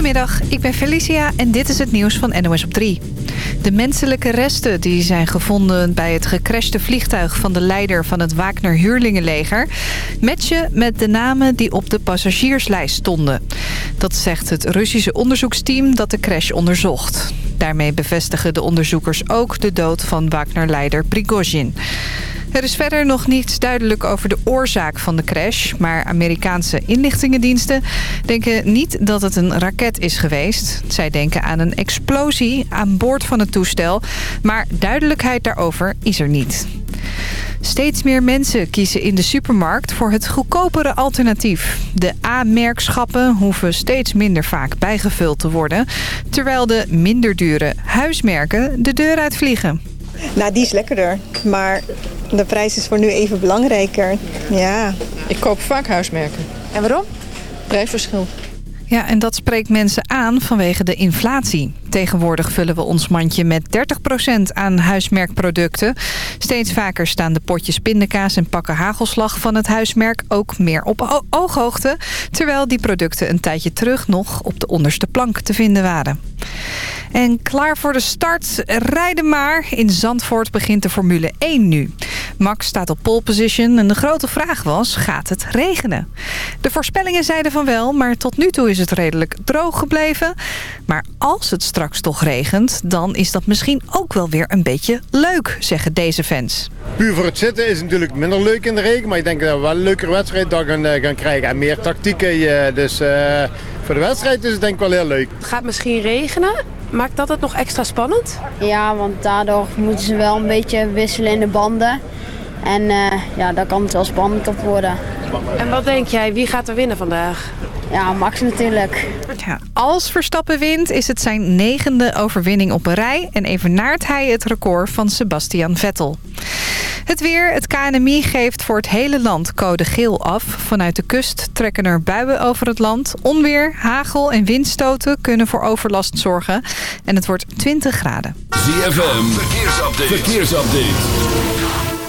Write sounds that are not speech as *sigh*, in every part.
Goedemiddag, ik ben Felicia en dit is het nieuws van NOS op 3. De menselijke resten die zijn gevonden bij het gecrashte vliegtuig van de leider van het Wagner Huurlingenleger... matchen met de namen die op de passagierslijst stonden. Dat zegt het Russische onderzoeksteam dat de crash onderzocht. Daarmee bevestigen de onderzoekers ook de dood van Wagner-leider Prigozhin. Er is verder nog niets duidelijk over de oorzaak van de crash. Maar Amerikaanse inlichtingendiensten denken niet dat het een raket is geweest. Zij denken aan een explosie aan boord van het toestel. Maar duidelijkheid daarover is er niet. Steeds meer mensen kiezen in de supermarkt voor het goedkopere alternatief. De A-merkschappen hoeven steeds minder vaak bijgevuld te worden... terwijl de minder dure huismerken de deur uitvliegen. Nou, die is lekkerder. Maar de prijs is voor nu even belangrijker. Ja. Ik koop vaak huismerken. En waarom? Prijsverschil. Ja, en dat spreekt mensen aan vanwege de inflatie. Tegenwoordig vullen we ons mandje met 30% aan huismerkproducten. Steeds vaker staan de potjes pindakaas en pakken hagelslag van het huismerk ook meer op ooghoogte. Terwijl die producten een tijdje terug nog op de onderste plank te vinden waren. En klaar voor de start. Rijden maar. In Zandvoort begint de Formule 1 nu. Max staat op pole position en de grote vraag was, gaat het regenen? De voorspellingen zeiden van wel, maar tot nu toe is het redelijk droog gebleven. Maar als het straks toch regent, dan is dat misschien ook wel weer een beetje leuk, zeggen deze fans. Puur voor het zitten is het natuurlijk minder leuk in de regen. Maar ik denk dat we wel een leukere wedstrijd dan gaan, gaan krijgen. En meer tactieken. Dus uh, voor de wedstrijd is het denk ik wel heel leuk. Het gaat misschien regenen. Maakt dat het nog extra spannend? Ja, want daardoor moeten ze wel een beetje wisselen in de banden. En uh, ja, daar kan het wel spannend op worden. En wat denk jij, wie gaat er winnen vandaag? Ja, Max natuurlijk. Ja, als Verstappen wint is het zijn negende overwinning op een rij... en evenaart hij het record van Sebastian Vettel. Het weer. Het KNMI geeft voor het hele land code geel af. Vanuit de kust trekken er buien over het land. Onweer, hagel en windstoten kunnen voor overlast zorgen. En het wordt 20 graden. ZFM. Verkeersupdate. Verkeersupdate.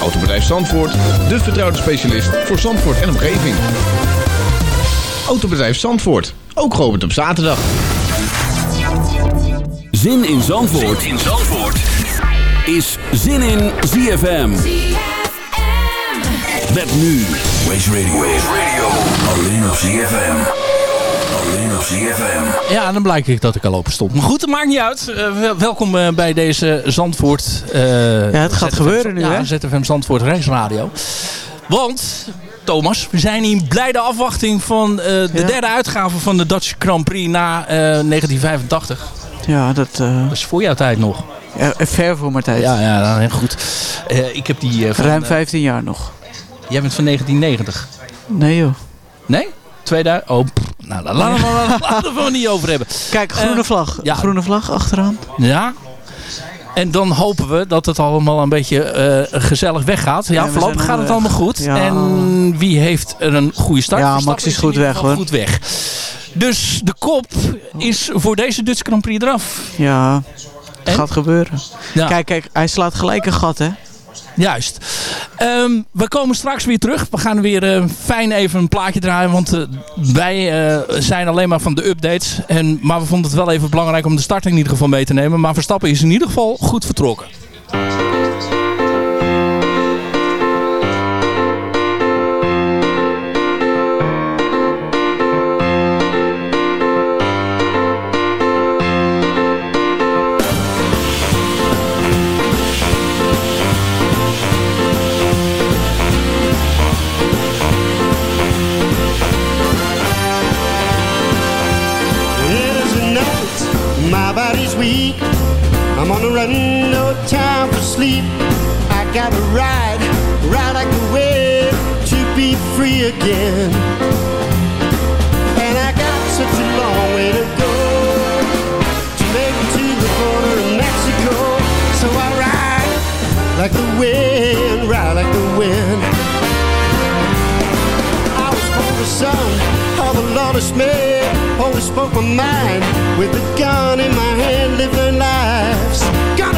Autobedrijf Zandvoort, de vertrouwde specialist voor Zandvoort en omgeving. Autobedrijf Zandvoort, ook geopend op zaterdag. Zin in Zandvoort, zin in Zandvoort. is Zin in ZFM. Met nu Waze Radio. Radio. Alleen op ZFM. Alleen op ZFM. Ja, dan blijkt ik dat ik al open stond. Maar goed, dat maakt niet uit. Uh, welkom uh, bij deze Zandvoort. Uh, ja, het gaat ZFM, gebeuren nu, ja, hè? ZFM Zandvoort Race Want, Thomas, we zijn in blijde afwachting van de ja. derde uitgave van de Dutch Grand Prix na 1985. Ja, dat... Dat is voor jouw tijd nog. Ja, ver voor mijn tijd. Ja, ja heel goed. ik heb die... van, Ruim 15 jaar nog. Jij bent van 1990. Nee joh. Nee? 2000? Oh, pff, nou, daar laten we, het niet over hebben. Kijk, groene uh, vlag. Ja. Groene vlag achteraan. Ja. En dan hopen we dat het allemaal een beetje uh, gezellig weggaat. Ja, ja voorlopig gaat het allemaal goed. Ja. En wie heeft er een goede start? Ja, Max is goed weg hoor. Goed weg. Dus de kop is voor deze Dutch Grand Prix eraf. Ja, het gaat gebeuren. Ja. Kijk, kijk, hij slaat gelijk een gat hè. Juist. Um, we komen straks weer terug. We gaan weer uh, fijn even een plaatje draaien. Want uh, wij uh, zijn alleen maar van de updates. En, maar we vonden het wel even belangrijk om de start in ieder geval mee te nemen. Maar Verstappen is in ieder geval goed vertrokken. sleep. I gotta ride, ride like the wave to be free again. And I got such a long way to go to make it to the border of Mexico. So I ride like the wind, ride like the wind. I was born the son of a lawless man. Always spoke my mind with a gun in my hand, living lives. Gun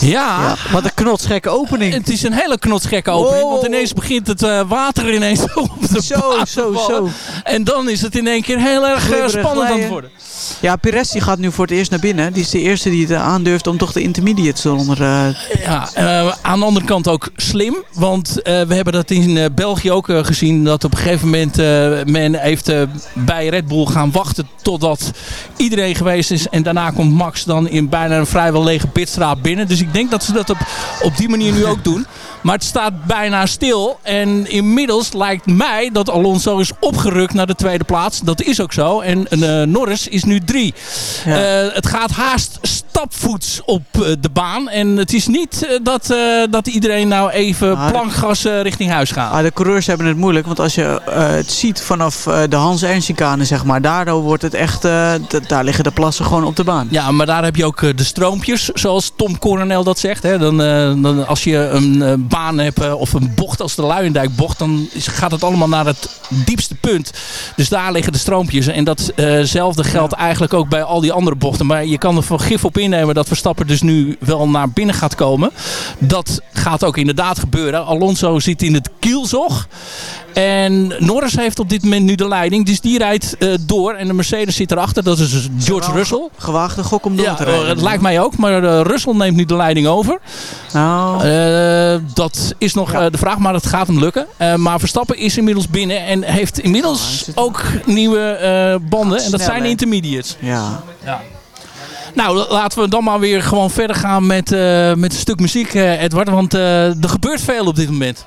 Ja. Wat een knotsgekke opening. Het is een hele knotsgekke opening. Wow. Want ineens begint het eh, water ineens *laughs* op de Zo, zo, zo. En dan is het in één keer heel erg eh, Glibberig spannend aan het worden. Ja, Perez die gaat nu voor het eerst naar binnen. Die is de eerste die het aandurft om toch de intermediates eronder... eh, Ja, eh, aan de andere kant ook slim. Want eh, we hebben dat in België ook gezien. Dat op een gegeven moment men heeft bij Red Bull gaan wachten totdat iedereen geweest is. En daarna komt Max dan in bijna een vrijwel lege pitstraat binnen. Dus ik denk dat ze dat op, op die manier nu ook doen. Maar het staat bijna stil. En inmiddels lijkt mij dat Alonso is opgerukt naar de tweede plaats. Dat is ook zo. En eh, Norris is nu drie. Ja. Eh, het gaat haast stapvoets op eh, de baan. En het is niet dat, dat iedereen nou even Ah, plankgas richting huis gaat. Ah, de coureurs hebben het moeilijk, want als je het ziet vanaf de Hans Ernst-chicane, zeg maar, daardoor wordt het echt, daar liggen de plassen gewoon op de baan. Ja, maar daar heb je ook de stroompjes, zoals Tom Coronel dat zegt. Hè. Dan, dan, als je een baan hebt eh, of een bocht als de Luijendijk bocht, dan gaat het allemaal naar het diepste punt. Dus daar liggen de stroompjes. En datzelfde geldt eigenlijk ook bij al die andere bochten. Maar je kan er van gif op innemen dat Verstappen dus nu wel naar binnen gaat komen. Dat gaat ook inderdaad gebeuren. Alonso zit in het kielzog. En Norris heeft op dit moment nu de leiding. Dus die rijdt eh, door. En de Mercedes zit erachter. Dat is dus George Russell. Gewaagde gok om door Ja, te rijden. eh, het lijkt mij ook. Maar eh, Russell neemt nu de leiding over. Nou, dat is nog de vraag, maar het gaat hem lukken. Maar Verstappen is inmiddels binnen en heeft inmiddels ook nieuwe banden. En dat snel, zijn hè? intermediates. ja. Nou, la- laten we dan maar weer gewoon verder gaan met, met een stuk muziek, Edward. Want er gebeurt veel op dit moment.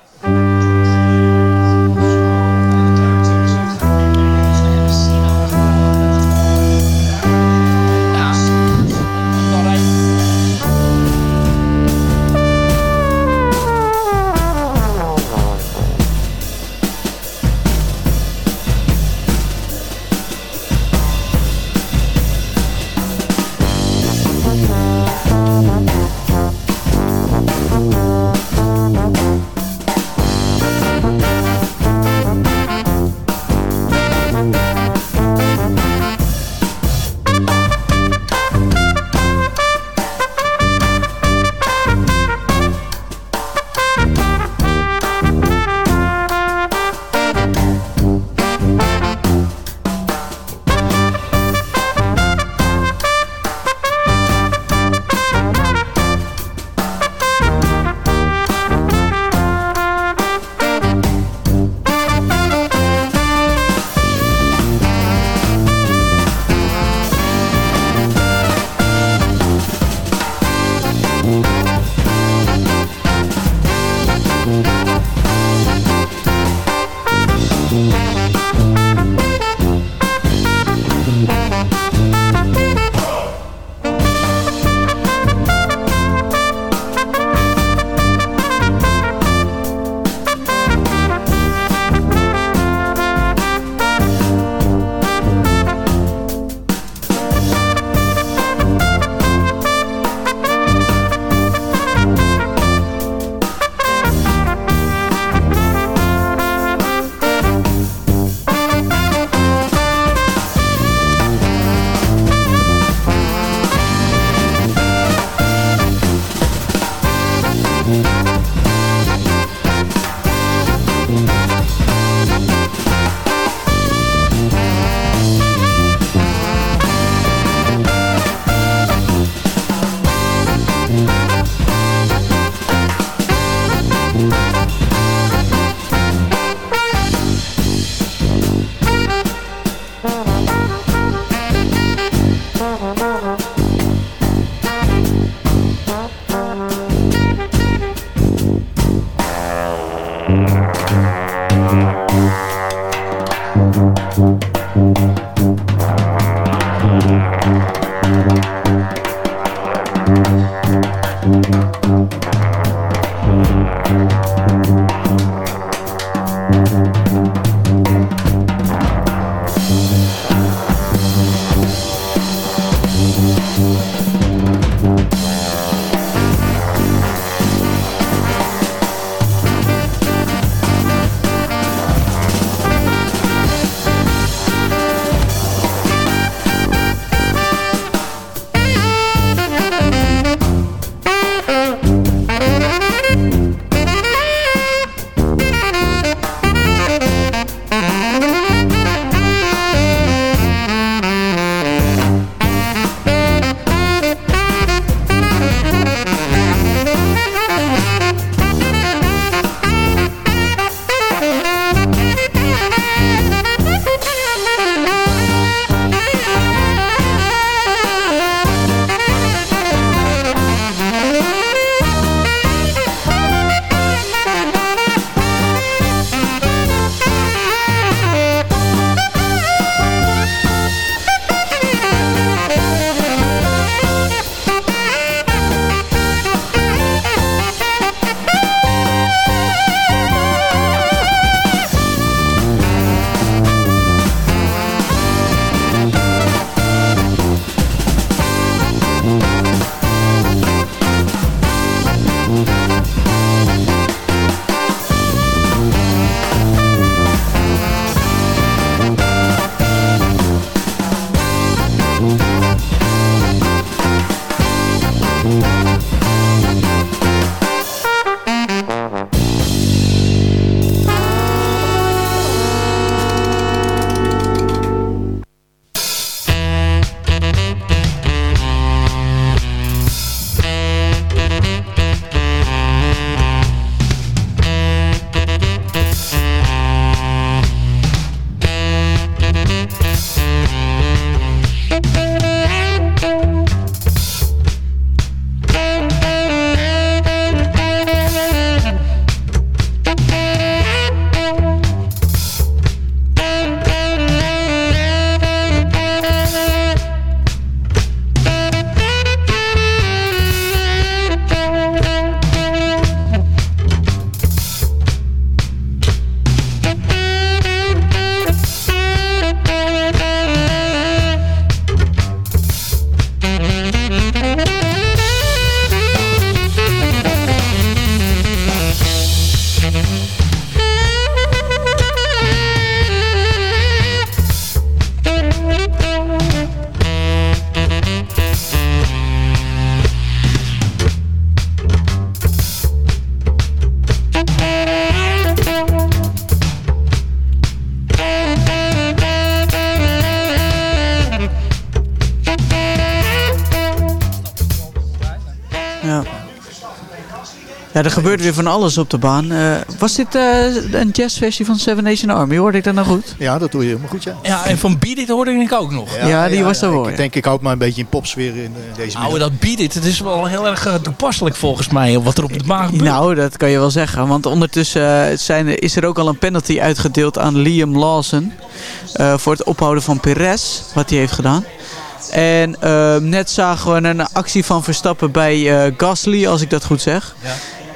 Er gebeurt weer van alles op de baan. Eh, was dit eh, een jazzversie van Seven Nation Army? Hoorde ik dat nou goed? Ja, dat doe je helemaal goed, ja. Ja, en van Beat It hoorde ik ook nog. Ja, die was er wel, Ik denk, ik houd maar een beetje in popsfeer in eh, deze Nou, dat Beat It, het is wel heel erg toepasselijk volgens mij, wat er op de baan gebeurt. Nou, dat kan je wel zeggen. Want ondertussen zijn, is er ook al een penalty uitgedeeld aan Liam Lawson. eh, voor het ophouden van Perez, wat hij heeft gedaan. En net zagen we een actie van Verstappen bij eh, Gasly, als ik dat goed zeg. Ja.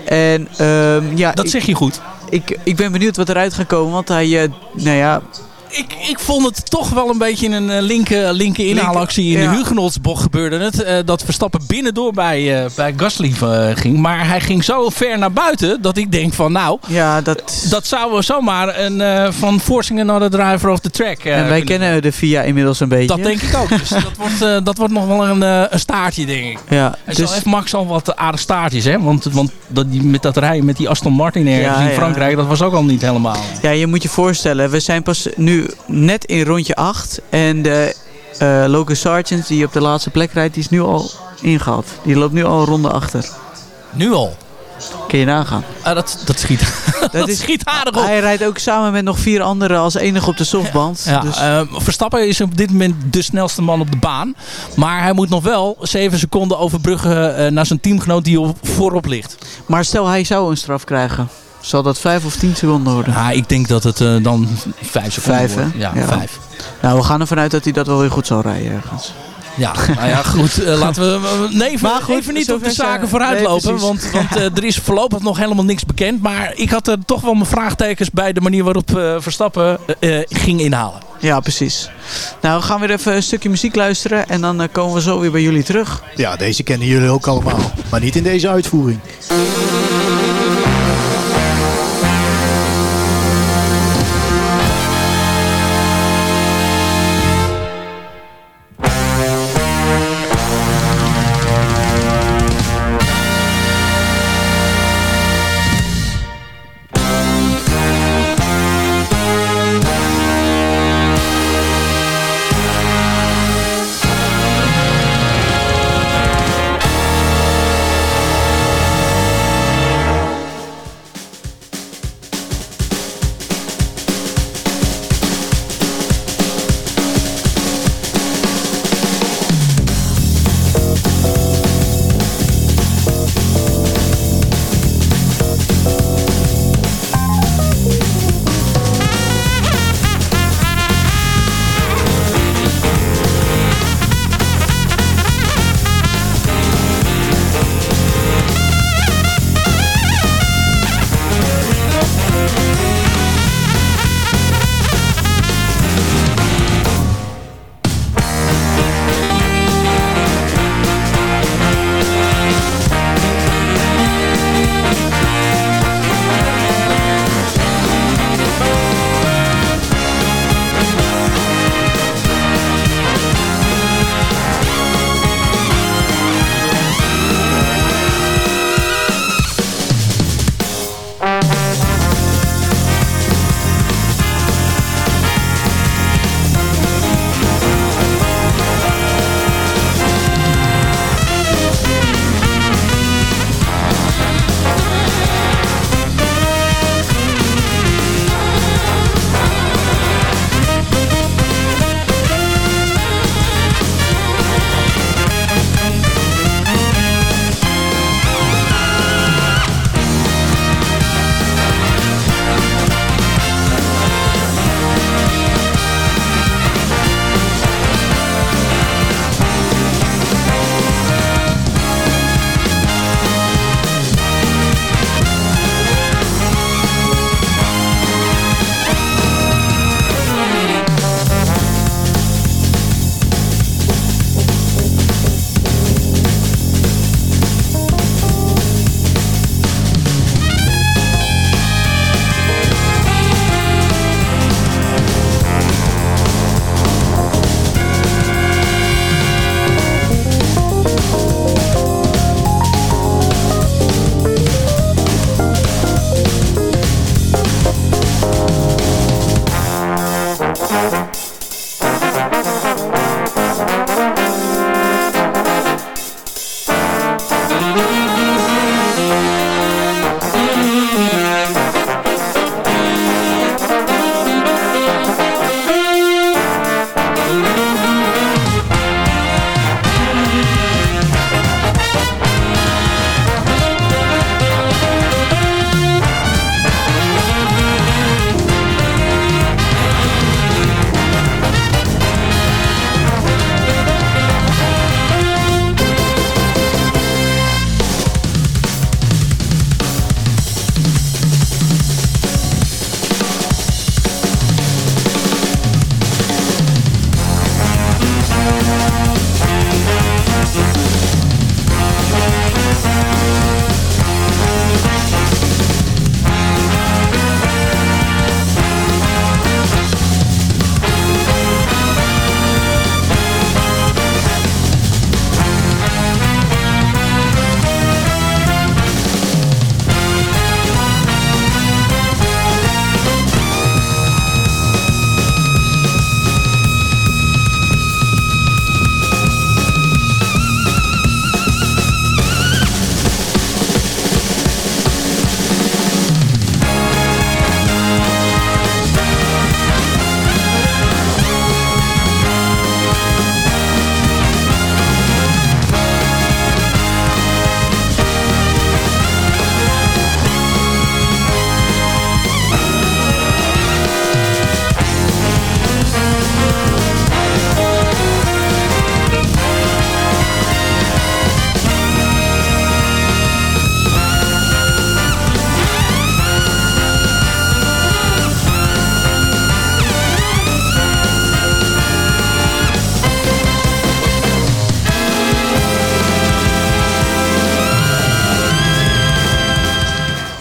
En, ehm, ja, Dat ik- zeg je goed. Ik, ik ben benieuwd wat eruit gaat komen, want hij, eh, nou ja, Ik, ik vond het toch wel een beetje een eh, linker linker inhaalactie. In ja. de Hugenotsbocht gebeurde het. eh, dat Verstappen binnendoor bij, eh, bij Gasly eh, ging. Maar hij ging zo ver naar buiten dat ik denk van nou... ja dat... Dat zou zomaar een van forcing another driver of the track en wij kennen de VIA inmiddels een beetje. Dat denk ik ook. Dus dat wordt, dat wordt nog wel een, een staartje, denk ik. Ja, En dus- zo heeft Max al wat aardig staartjes, hè? Want, want dat, die, met dat rijden met die Aston Martin ergens Ja, in ja. Frankrijk, dat was ook al niet helemaal. Ja, je moet je voorstellen, we zijn pas nu net in rondje 8. En de eh Locus Sargent die op de laatste plek rijdt, die is nu al ingehaald. Die loopt nu al een ronde achter. Nu al? Kun je nagaan. Ah, dat, dat schiet, *laughs* dat schiet aardig op. Hij rijdt ook samen met nog vier anderen als enige op de softband. Ja, dus, eh, Verstappen is op dit moment de snelste man op de baan. Maar hij moet nog wel 7 seconden overbruggen eh, naar zijn teamgenoot die op, voorop ligt. maar stel hij zou een straf krijgen. Zal dat 5 of 10 seconden worden? Ja, ik denk dat het eh, dan 5 seconden Vijf, wordt. Ja, Ja. 5. Nou, we gaan ervan uit dat hij dat wel weer goed zal rijden ergens. Ja, nou ja, goed. eh, *laughs* laten we eh, nee, even, Maar goed, even niet op de zaken vooruit nee, lopen. precies. want want eh, er is voorlopig nog helemaal niks bekend. Maar ik had er toch wel mijn vraagtekens bij de manier waarop eh, Verstappen ging inhalen. Ja, precies. Nou, we gaan weer even een stukje muziek luisteren en dan komen we zo weer bij jullie terug. Ja, deze kennen jullie ook allemaal. Maar niet in deze uitvoering.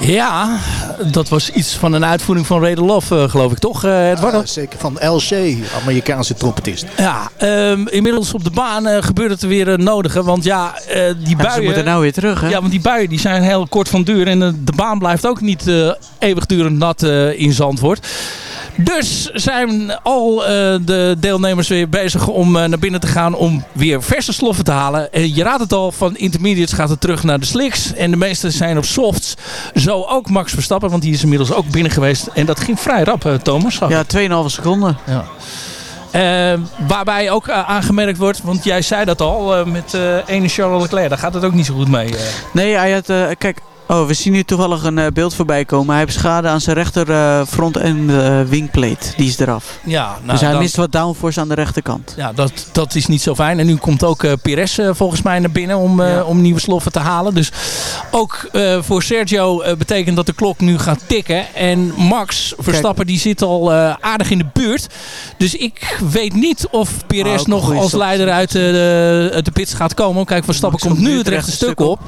Ja, dat was iets van een uitvoering van Raider Love, eh, geloof ik, toch? eh Eduardo? Ja, zeker van LC, Amerikaanse trompetist. Ja, ehm, inmiddels op de baan eh, gebeurt het weer het nodige. Want ja, eh, die Ja, buien... ze moeten nou weer terug, hè? Ja, want die buien die zijn heel kort van duur. En eh, de baan blijft ook niet eh, eeuwigdurend nat eh, in Zandvoort. Dus zijn al eh, de deelnemers weer bezig om eh, naar binnen te gaan om weer verse sloffen te halen. En je raadt het al, van intermediates gaat het terug naar de slicks. En de meeste zijn op softs. Zo ook Max Verstappen, want die is inmiddels ook binnen geweest. En dat ging vrij rap, eh, Thomas. Ja, 2,5 seconden. Ja. Eh, waarbij ook eh, aangemerkt wordt, want jij zei dat al, eh, met eh ene Charles Leclerc, daar gaat het ook niet zo goed mee. eh. Nee, hij had... eh, kijk, oh, we zien hier toevallig een eh, beeld voorbij komen. Hij heeft schade aan zijn rechter eh, front en eh, wingplate. Die is eraf. Ja, nou, dus hij dan- mist wat downforce aan de rechterkant. Ja, dat, dat is niet zo fijn. En nu komt ook eh Pires volgens mij naar binnen om, om nieuwe sloffen te halen. Dus ook voor Sergio betekent dat de klok nu gaat tikken. En Max Verstappen die zit al aardig in de buurt. Dus ik weet niet of Pires een nog als leider uit de, de pits gaat komen. Kijk, Verstappen Max komt nu het rechte stuk stuk op.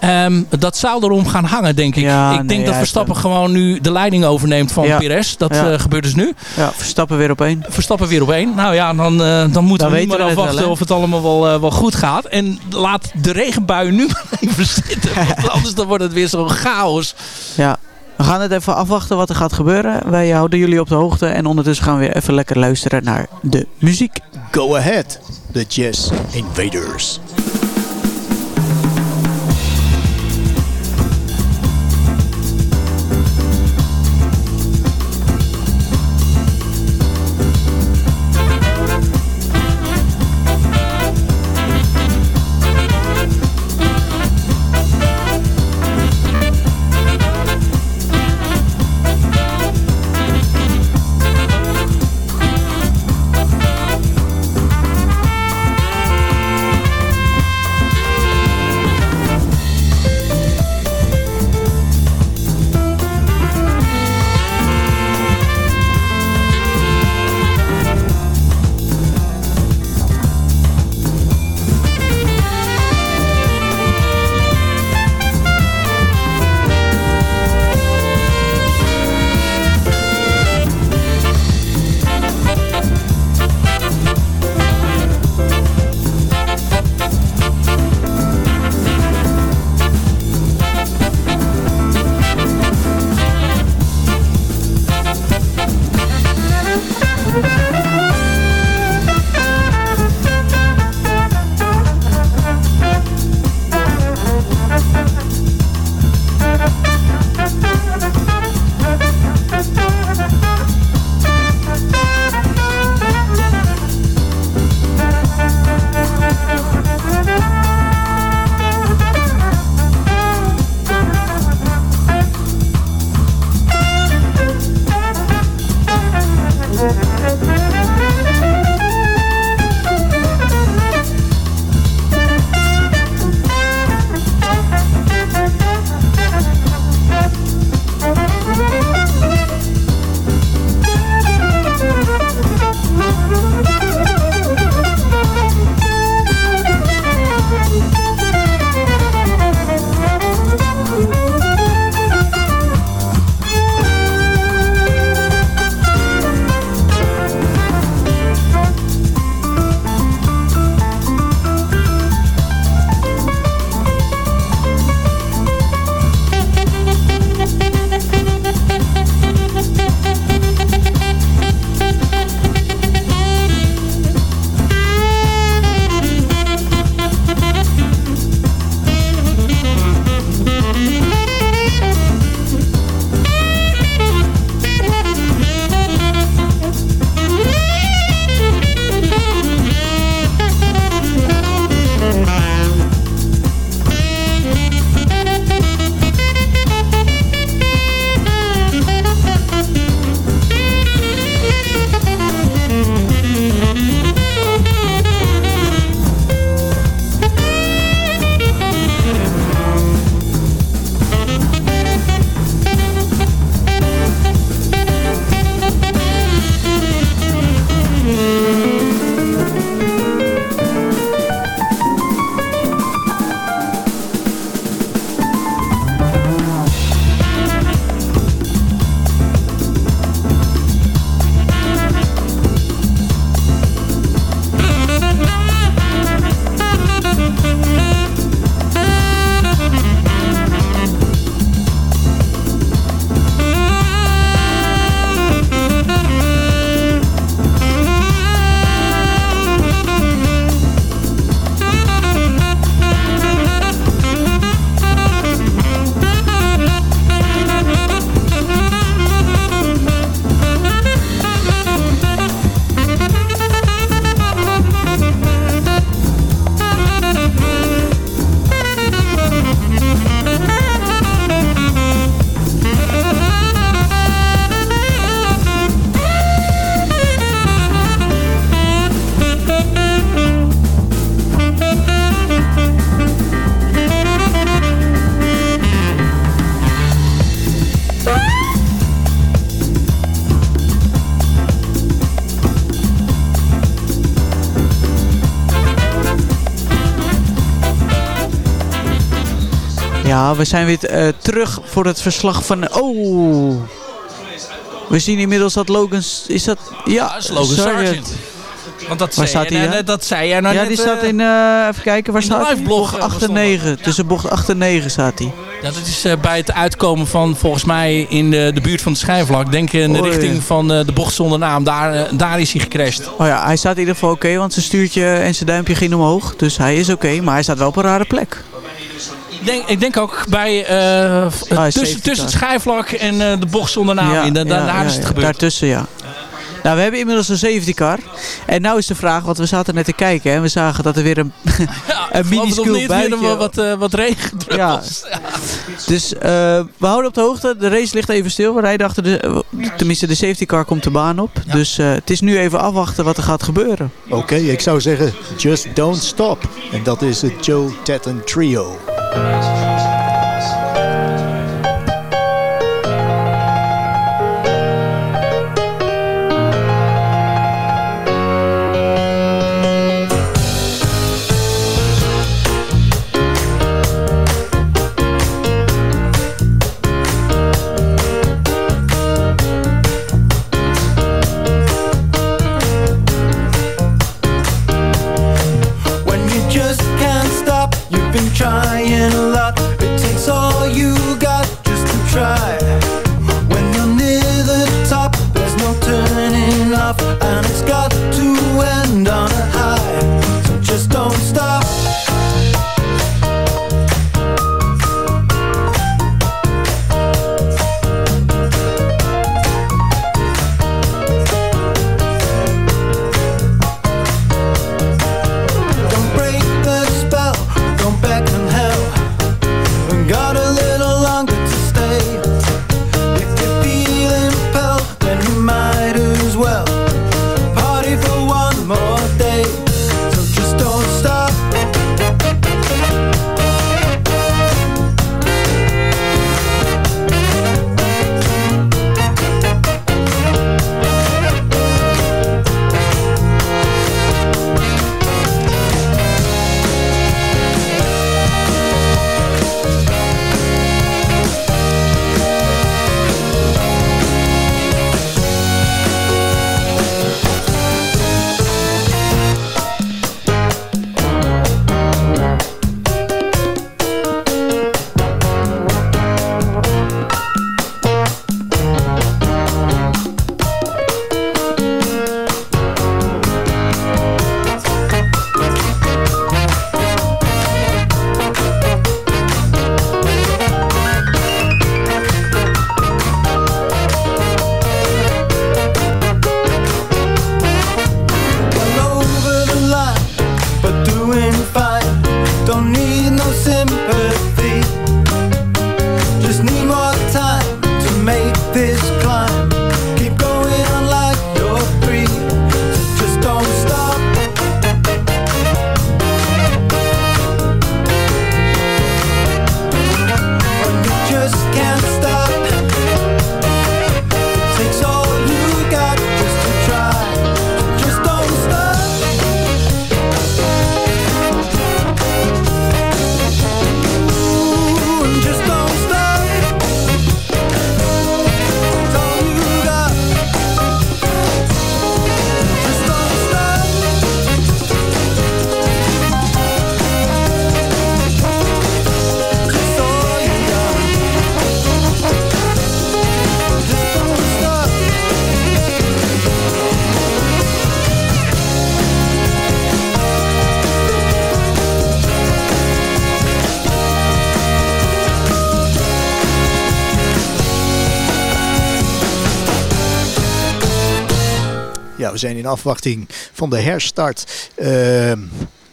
Ehm, dat zou erom gaan hangen, denk ik. Ja, ik nee, denk dat Verstappen heeft, gewoon nu de leiding overneemt van Ja. Pires. Dat Ja. eh, gebeurt dus nu. Ja, Verstappen weer op één. Verstappen weer op één. Nou ja, dan, eh, dan moeten Dan we nu maar wel, afwachten of het allemaal wel, eh, wel goed gaat. En laat de regenbuien nu *laughs* maar even zitten. Want *laughs* anders dan wordt het weer zo'n chaos. Ja. We gaan het even afwachten wat er gaat gebeuren. Wij houden jullie op de hoogte. En ondertussen gaan we weer even lekker luisteren naar de muziek. Go ahead, the Jazz Invaders. Ja, we zijn weer eh, terug voor het verslag van... Oh! We zien inmiddels dat Logan... Is dat... Ja, dat is Logan Sargent. Want dat Waar zei, staat hij, nou net- dat zei jij nou ja, net, die staat eh, in... eh, even kijken, waar staat hij? Bocht eh, 8 en 9. Tussen bocht 8 en 9 staat hij. Ja, dat is bij het uitkomen van volgens mij in de, de buurt van het schijnvlak. Denk in de richting van de bocht zonder naam. Daar, daar is hij gecrashed. Oh ja, hij staat in ieder geval oké, want zijn stuurtje en zijn duimpje ging omhoog. Dus hij is oké, maar hij staat wel op een rare plek. Ik denk, ik denk ook bij, Ah, safety tussen, tussen het schijfvlak en eh, de bocht zonder naam. in. Da- da- daar is het gebeurd. Daartussen, ja. Nou, we hebben inmiddels een safety car. En nou is de vraag, want we zaten net te kijken en we zagen dat er weer een, *laughs* een het of minuscuul niet, weer een wat, eh, wat regendruppels. Ja. Dus eh, we houden op de hoogte. De race ligt even stil. We rijden achter de... eh, tenminste, de safety car komt de baan op. Dus eh, het is nu even afwachten wat er gaat gebeuren. Oké, ik zou zeggen, just don't stop. En dat is het Joe Tatten Trio. We zijn in afwachting van de herstart. Ehm,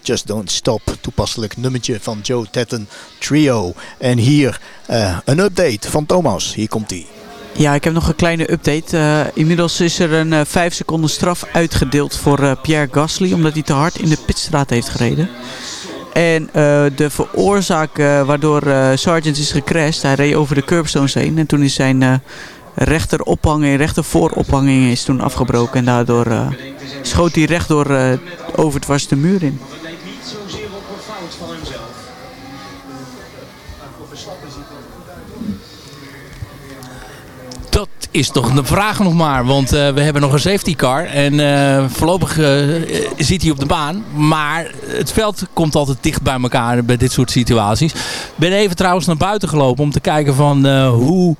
Just Don't Stop, toepasselijk nummertje van Joe Tatten Trio. En hier eh, een update van Thomas. Hier komt hij. Ja, ik heb nog een kleine update. Eh, inmiddels is er een eh 5 seconden straf uitgedeeld voor eh, Pierre Gasly. Omdat hij te hard in de pitstraat heeft gereden. En eh, de veroorzaak eh, waardoor eh Sargent is gecrashed. Hij reed over de curbstones heen. En toen is zijn rechterophanging, rechterophanging is toen afgebroken. En daardoor eh, schoot hij rechtdoor eh over dwars de muur in. Dat is toch de vraag nog maar. Want eh, we hebben nog een safety car. En voorlopig zit hij op de baan. Maar het veld komt altijd dicht bij elkaar bij dit soort situaties. Ik ben even trouwens naar buiten gelopen om te kijken van hoe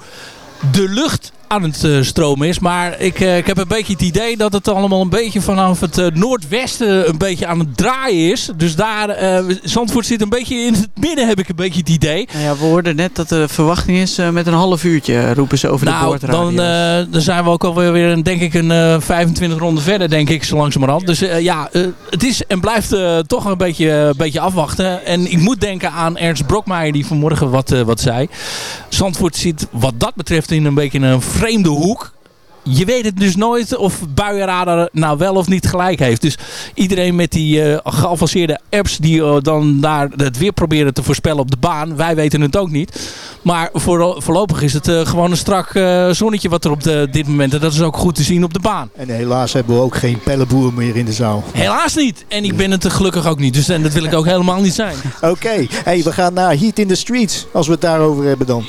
de lucht aan het eh, stromen is. Maar ik, eh, ik heb een beetje het idee dat het allemaal een beetje vanaf het eh, noordwesten een beetje aan het draaien is. Dus daar, Zandvoort zit een beetje in het midden heb ik een beetje het idee. Nou ja, we hoorden net dat de verwachting is met een half uurtje, roepen ze over de Nou, boordradio. dan, dan zijn we ook alweer weer, een, denk ik, een eh, 25 ronden verder, denk ik, zo langzamerhand. Dus ja, het is en blijft toch een beetje, een beetje afwachten. En ik moet denken aan Ernst Brokmeijer, die vanmorgen wat, wat zei. Zandvoort zit wat dat betreft in een beetje een vreemde hoek. Je weet het dus nooit of buienradar nou wel of niet gelijk heeft. Dus iedereen met die eh, geavanceerde apps die eh, dan daar het weer proberen te voorspellen op de baan. Wij weten het ook niet. Maar voor, voorlopig is het eh, gewoon een strak zonnetje wat er op de, dit moment. En dat is ook goed te zien op de baan. En helaas hebben we ook geen pelleboer meer in de zaal. Helaas niet. En ik ben het gelukkig ook niet. Dus en dat wil ik ook helemaal niet zijn. *laughs* Oké, hey, we gaan naar Heat in the Streets, als we het daarover hebben dan.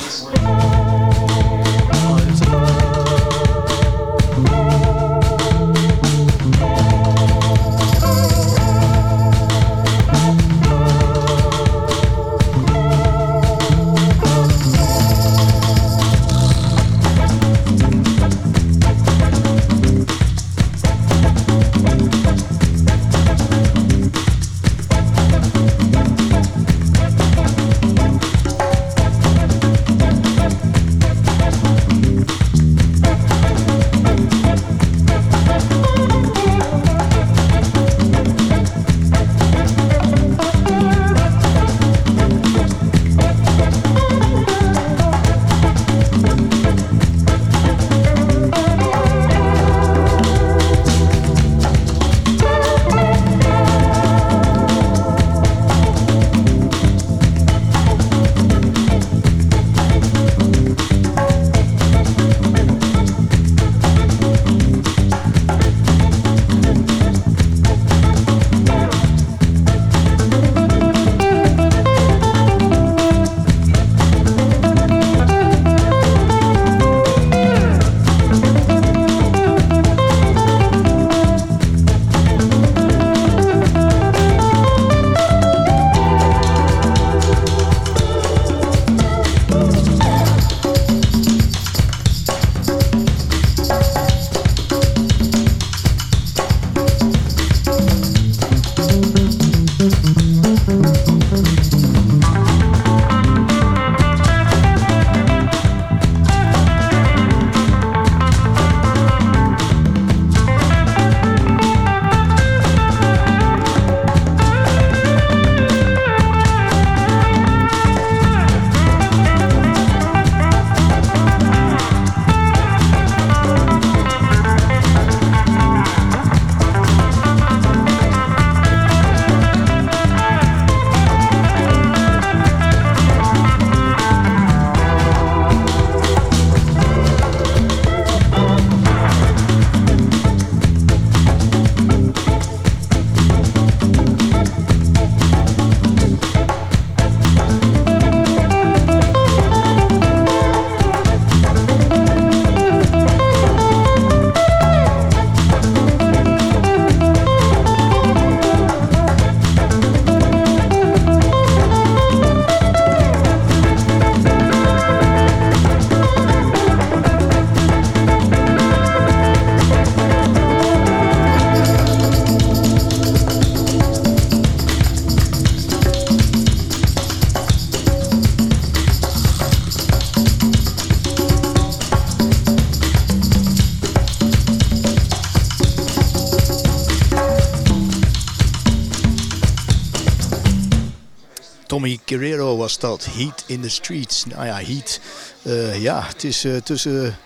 Guerrero was dat. Heat in the streets. Nou ja, heat. eh, ja, het is eh, tussen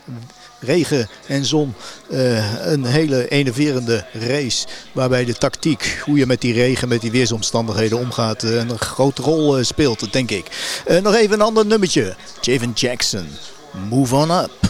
regen en zon eh, een hele enerverende race. Waarbij de tactiek, hoe je met die regen, met die weersomstandigheden omgaat, een grote rol speelt, denk ik. Nog even een ander nummertje. Javen Jackson. Move on up.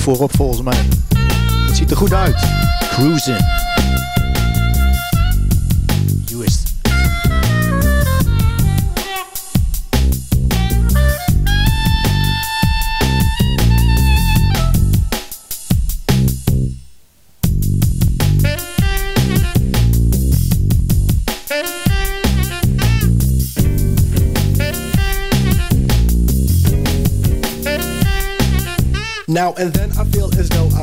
Voorop volgens mij. Het ziet er goed uit. Cruising.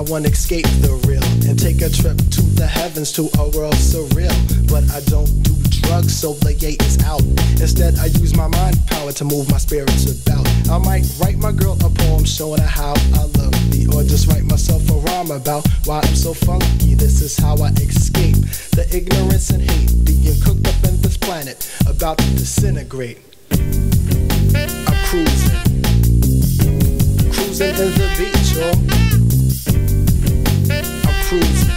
To escape the real and take a trip to the heavens to a world surreal. But I don't do drugs, so the gate is out. Instead, I use my mind power to move my spirits about. I might write my girl a poem showing her how I love thee, or just write myself a rhyme about why I'm so funky. This is how I escape the ignorance and hate being cooked up in this planet, about to disintegrate. I'm cruising cruising in the beach, yo. Cruising,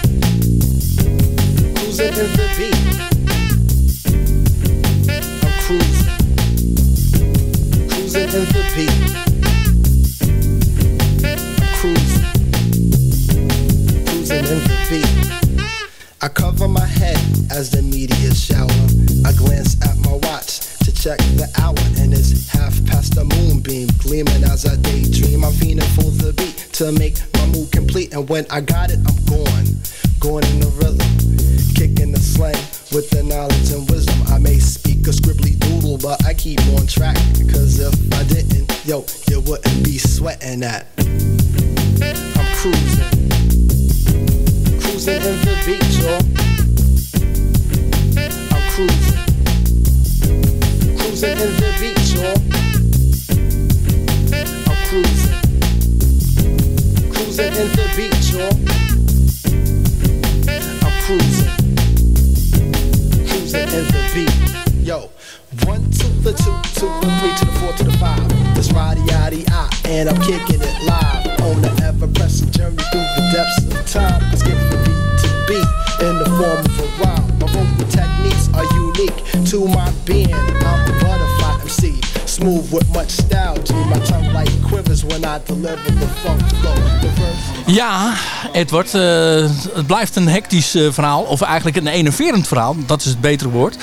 cruising in the beach. I'm cruising, cruising in the beach. I'm cruising, cruising in the beach. I cover my head as the media shower. I glance at my watch check the hour, and it's half past the moonbeam, gleaming as I daydream. I'm fiending for the beat to make my mood complete, and when I got it, I'm going, going in the rhythm, kicking the slang with the knowledge and wisdom. I may speak a scribbly doodle, but I keep on track, cause if I didn't, yo, you wouldn't be sweating that. I'm cruising, cruising in the beach, yo. I'm cruising cruising in the beach, yo. I'm cruising, cruising in the beach, yo. I'm cruising, cruising in the beat, yo. One to the two, to the three, to the four, to the five. This roddy yaddy I, and I'm kicking it live on the ever-pressing journey through the depths of time. I skip from beat to beat in the form much. G, my like when I the funk Ja, Edward, eh, het blijft een hectisch eh, verhaal. Of eigenlijk een enerverend verhaal. Dat is het betere woord.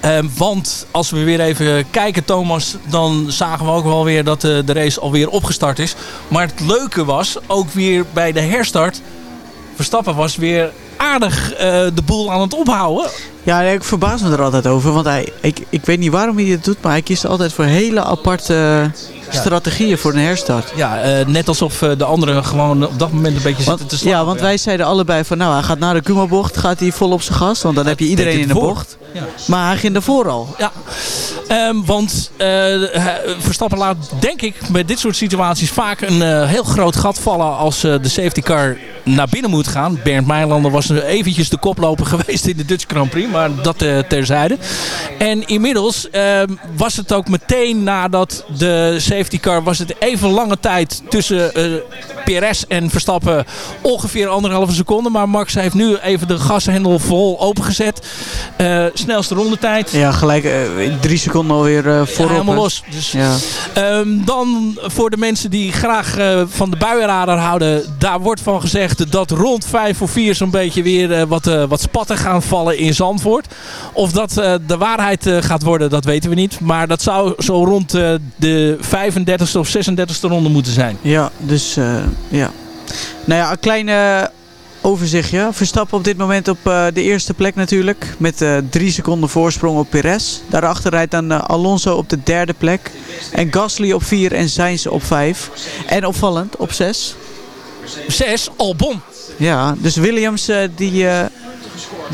Ehm, want als we weer even kijken, Thomas, dan zagen we ook wel weer dat eh, de race alweer opgestart is. Maar het leuke was, ook weer bij de herstart, Verstappen was weer aardig de boel aan het ophouden. Ja, ik verbaas me er altijd over. Want hij, ik, ik weet niet waarom hij dit doet, maar hij kiest altijd voor hele aparte strategieën voor een herstart. Ja, eh, net alsof eh, de anderen gewoon op dat moment een beetje zitten te slapen. Ja, want wij zeiden allebei van nou, hij gaat naar de Kuma-bocht, gaat hij vol op zijn gas. Want dan heb je iedereen in de voor. bocht. Maar hij ging ervoor al. Ja, Ehm, want eh, Verstappen laat denk ik bij dit soort situaties vaak een heel groot gat vallen als de safety car naar binnen moet gaan. Bernd Meilander was eventjes de koploper *laughs* geweest in de Dutch Grand Prix, maar dat eh, terzijde. En inmiddels ehm, was het ook meteen nadat de safety car was het even lange tijd tussen eh PRS en Verstappen ongeveer anderhalve seconde. Maar Max heeft nu even de gashendel vol opengezet. Eh, snelste rondetijd. Ja, gelijk in drie seconden alweer eh voorop. helemaal hè. los. Dus, Ja. Ehm, dan voor de mensen die graag van de buienradar houden. Daar wordt van gezegd dat rond 5 voor 4 zo'n beetje weer wat, wat spatten gaan vallen in Zandvoort. Of dat eh, de waarheid eh, gaat worden, dat weten we niet. Maar dat zou zo rond eh, de 35e of 36e ronde moeten zijn. Ja, dus ja. Nou ja, een klein eh, overzichtje. Verstappen op dit moment op de eerste plek natuurlijk. Met eh, drie seconden voorsprong op Perez. Daarachter rijdt dan Alonso op de derde plek. En Gasly op vier en Sainz op vijf. En opvallend op zes. 6, Albon. Ja, dus Williams die...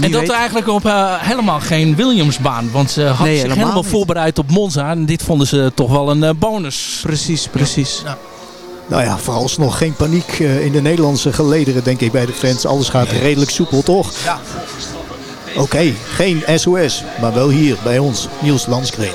En dat weet- eigenlijk op eh, helemaal geen Williamsbaan. Want ze hadden Nee, zich helemaal voorbereid op Monza. En dit vonden ze toch wel een eh, bonus. Precies, precies. Nou ja, vooralsnog geen paniek eh, in de Nederlandse gelederen, denk ik, bij de fans. Alles gaat redelijk soepel, toch? Ja. Oké, geen SOS, maar wel hier bij ons, Niels Landskreen.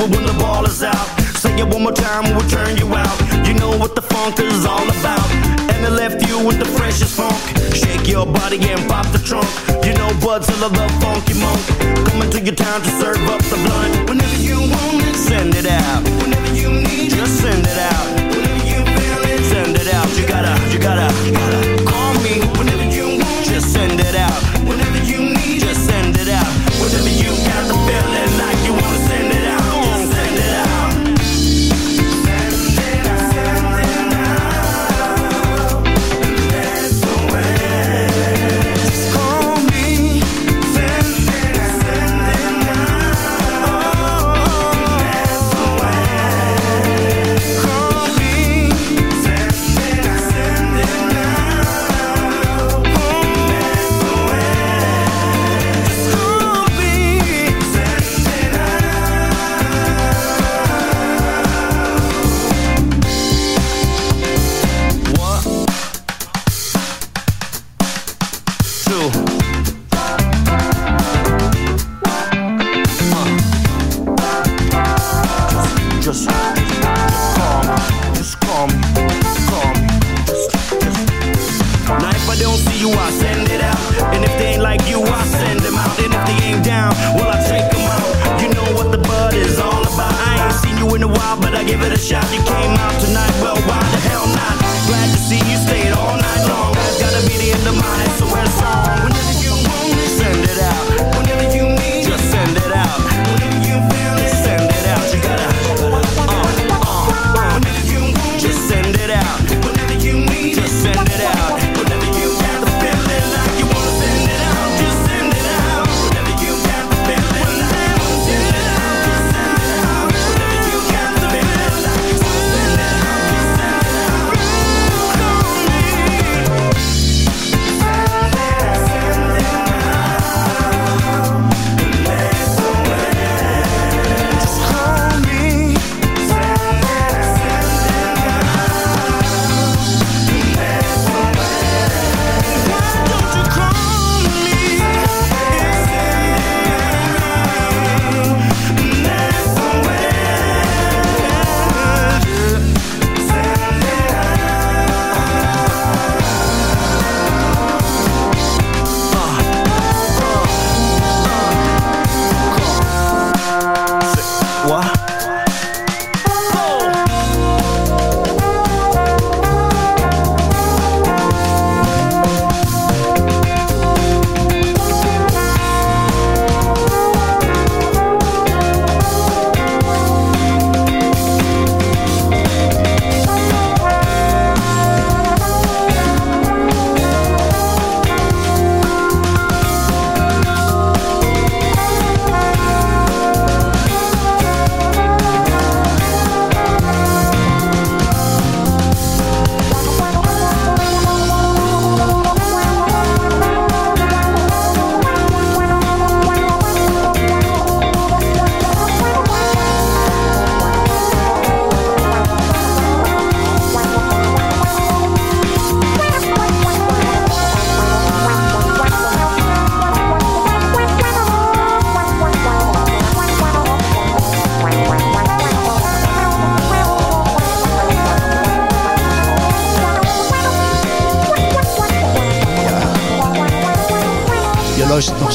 It when the ball is out. Say it one more time, we'll turn you out. You know what the funk is all about. And it left you with the freshest funk. Shake your body and pop the trunk. You know Bud's Budzilla the funky monk. Coming to your town to serve up the blunt. Whenever you want it, send it out. Whenever you need it, just send it out. Whenever you feel it, send it out. You gotta, you gotta, you gotta give it a shot. You came out tonight, well why the hell not? Glad to see you stayed all night long. Gotta be the end of my SOS song.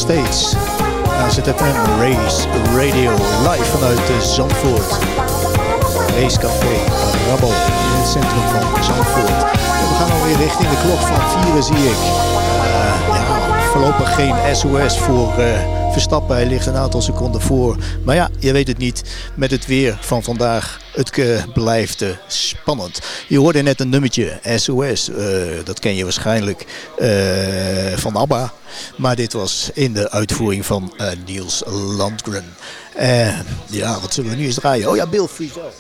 Steeds naar ZFM Race Radio live vanuit Zandvoort. Racecafé Rabbel in het centrum van Zandvoort. We gaan alweer richting de klok van 4 zie ik. Eh, ja, voorlopig geen SOS voor eh, Verstappen. Hij ligt een aantal seconden voor. Maar ja, je weet het niet. Met het weer van vandaag. Het eh, blijft eh, spannend. Je hoorde net een nummertje SOS. dat ken je waarschijnlijk van ABBA. Maar dit was in de uitvoering van eh, Niels Landgren. Eh, ja, wat zullen we nu eens draaien? Oh ja, Bill Frisell.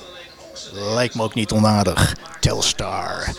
Lijkt me ook niet onaardig. Telstar.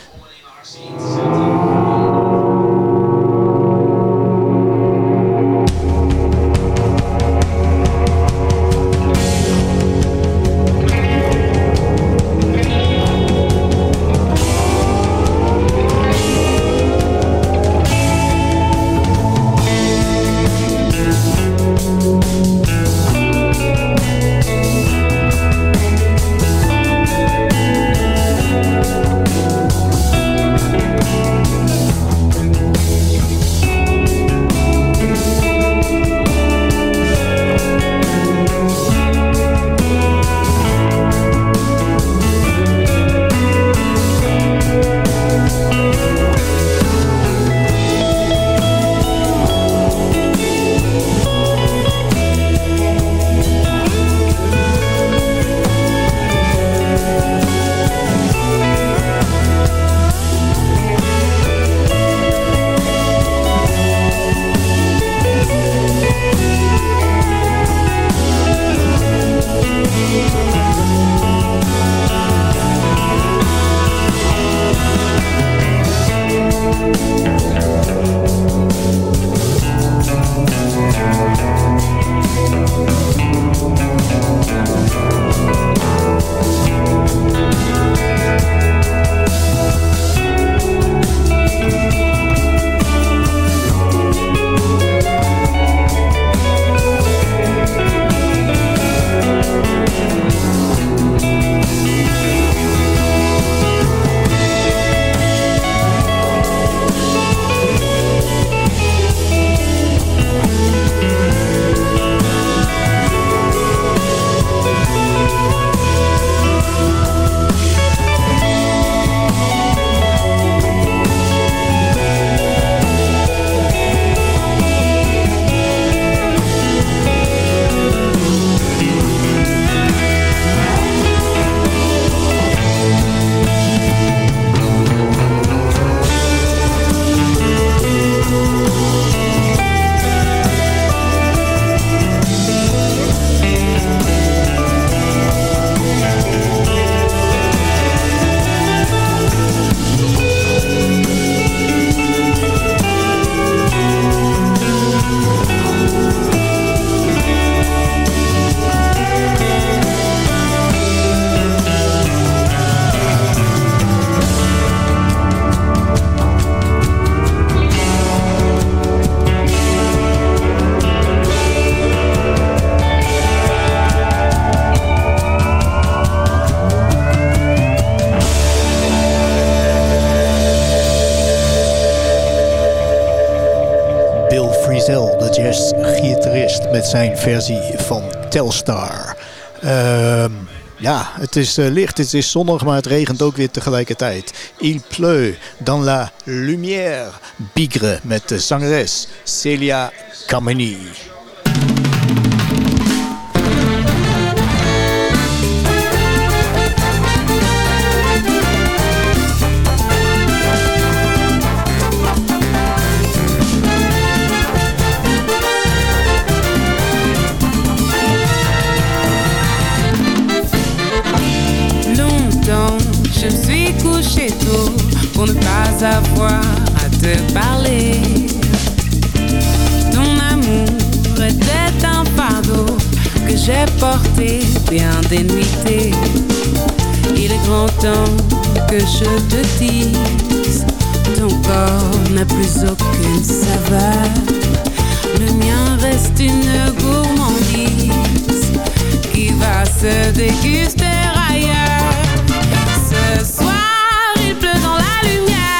Zijn versie van Telstar. Ehm, ja, het is eh, licht, het is zonnig, maar het regent ook weer tegelijkertijd. Il pleut dans la lumière. Bigre met de zangeres Celia Kameni. À te parler. Ton amour était un fardeau que j'ai porté bien des nuitées. Il est grand temps que je te dise, ton corps n'a plus aucune saveur. Le mien reste une gourmandise qui va se déguster ailleurs. Ce soir, il pleut dans la lumière.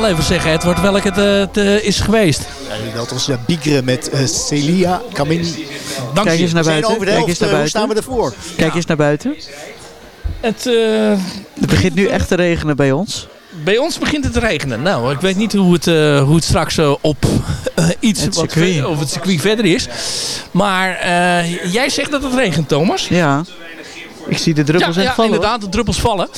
Wel even zeggen, Edward, welk het, eh, het eh, is geweest. Ja, dat was ja, Bigre met eh, Celia Kameni. Dank Kijk eens naar We zijn buiten. over de Kijk helft, eens naar eh, hoe buiten. staan we ervoor? Kijk eens naar buiten. Het, eh, Het begint nu echt te regenen bij ons. bij ons begint het te regenen. Nou, ik weet niet hoe het, eh, hoe het straks op eh, iets Het wat circuit. ver- of het circuit verder is. Maar eh, jij zegt dat het regent, Thomas. Ja. Ik zie de druppels ja, echt ja, vallen. hoor. inderdaad, de druppels vallen.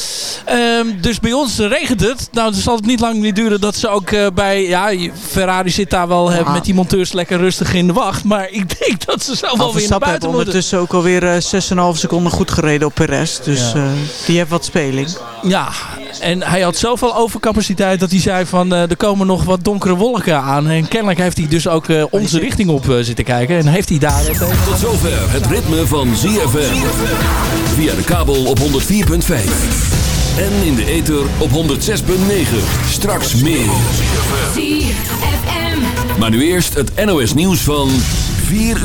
Ehm, dus bij ons regent het. Nou, dan zal het niet lang meer duren dat ze ook eh, bij... Ja, Ferrari zit daar wel eh, Ah. met die monteurs lekker rustig in de wacht. Maar ik denk dat ze zo wel weer naar buiten moeten. ondertussen ook alweer eh 6,5 seconden goed gereden op Perez. Dus Ja. eh, die heeft wat speling. Ja, en hij had zoveel overcapaciteit dat hij zei van eh, er komen nog wat donkere wolken aan. En kennelijk heeft hij dus ook eh, onze richting op eh, zitten kijken. En heeft hij daar... Tot zover het ritme van ZFM. Via de kabel op 104.5. En in de ether op 106.9. Straks meer. Maar nu eerst het NOS nieuws van 4 uur.